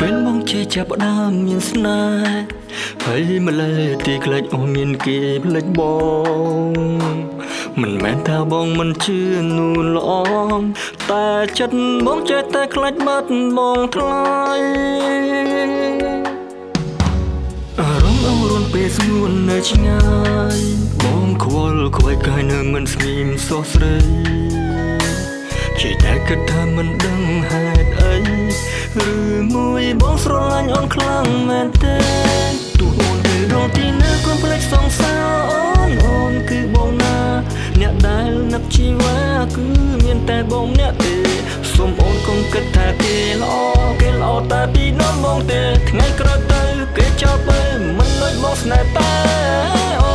ពេលមកជាចាប់ដើមមានស្នេហ៍ហើយម្លេះទីខ្លាចអូនមានគេផ្លេចបងមិនមែនថាបងមិនជឿនូនល្អតែចិត្តបងចេះតែខ្លាចបាត់បងថ្លៃអារម្មណ៍អងរុនពេលស្ងួននៅឆ្ងាយបងខ្វល់ខ្វាយកាយនៅមិនស្ងៀមសោះស្រីជាតែគិតថាមិនដឹងហេតុអីឬមួយ បងស្រឡាញ់អូនខ្លាំងមែនទេទោះអូនទៅរកទីណាក៏ភ្លេចសងសើអូនអូនគឺបងណា អ្នកដែលនឹកជីវ៉ាគឺមានតែបងម្នាក់ទេសូមអូនកុំគិតថាគេល្អគេល្អតែពីនាំបងទេថ្ងៃក្រោយទៅគេចោលទៅមិនដូចបងស្នេហ៍តែអូ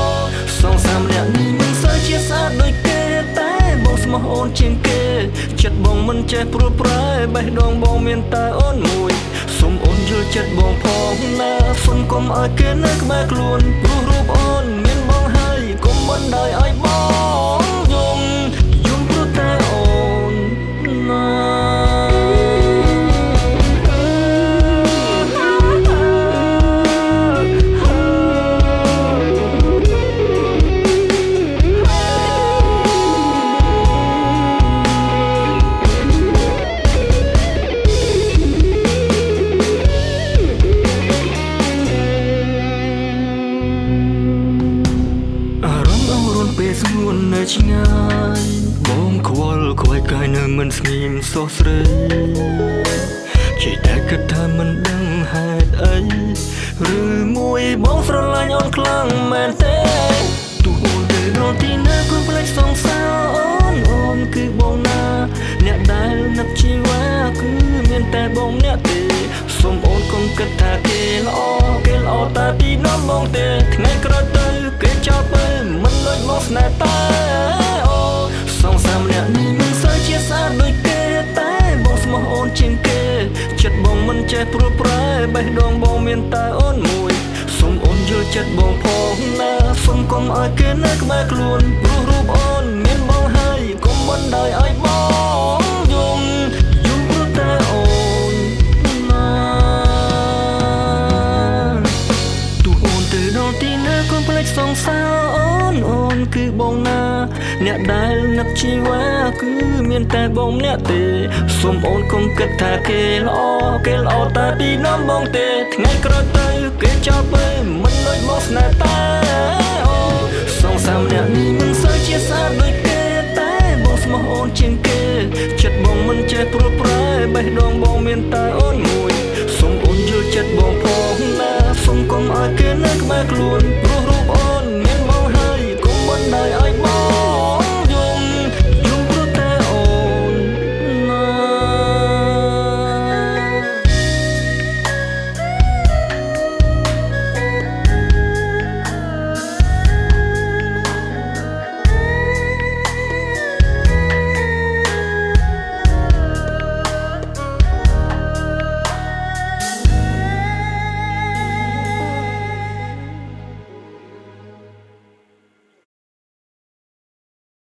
សងសាមអ្នកនេះមិនសូវជាស្អាតដូចគេតែបងស្មោះអូនជាងគេចិត្តបងមិនចេះព្រួតប្រែបេះដូងបងមានតែអូនមួយសូមអូនយល់ ចិត្តបងផងណា សុំកុំឲ្យគេនៅក្បែរខ្លួនព្រោះរូបអូនមាន ខ្វល់ខ្វាយកាយនៅមិនស្ងៀមសោះស្រីជាតែគិតថាមិនដឹងហេតុអីឬមួយបងស្រឡាញ់អូនខ្លាំងមែនទេទោះអូនទៅរកទីណាក៏ភ្លេចសងសើអូនអូនគឺបងណា អ្នកដែលនឹកជីវ៉ាគឺមានតែបងម្នាក់ទេសូមអូនកុំគិតថាគេល្អគេល្អតែពីនាំបងទេថ្ងៃក្រោយទៅគេចោលទៅមិនដូចមកស្នេហ៍តែ ដូចគេតែបងស្មោះអូនជាងគេចិត្តបងមិនចេះព្រួតប្រែបេះដូងបងមានតែអូនមួយសូមអូនយល់ចិត្តបងផងណាសូមកុំឲ្យគេនៅក្បែរខ្លួនព្រោះរូបអូនមានបងហើយកុំបណ្ដោយឲ្យបង កូនភ្លេចសង្សារអូនអូនគឺបងណា អ្នកដែលនឹកជីវ៉ាគឺមានតែបងអ្នកទេសូមអូនកុំគិតថាគេល្អគេល្អតែពីនាំបងទេ ថ្ងៃក្រោយទៅគេចោលបើមិនដូចមកស្នេហ៍តែអូសង្សារអ្នកនេះមិនសូវជាសារដូចគេតែបងស្មោះអូនជាងគេ ចិត្តបងមិនចេះព្រួយប្រែបេះដូងបងមានតែអូនមួយសូមអូនយល់ចិត្តបងផងណាសូមកុំឲ្យគេនៅក្បែរខ្លួន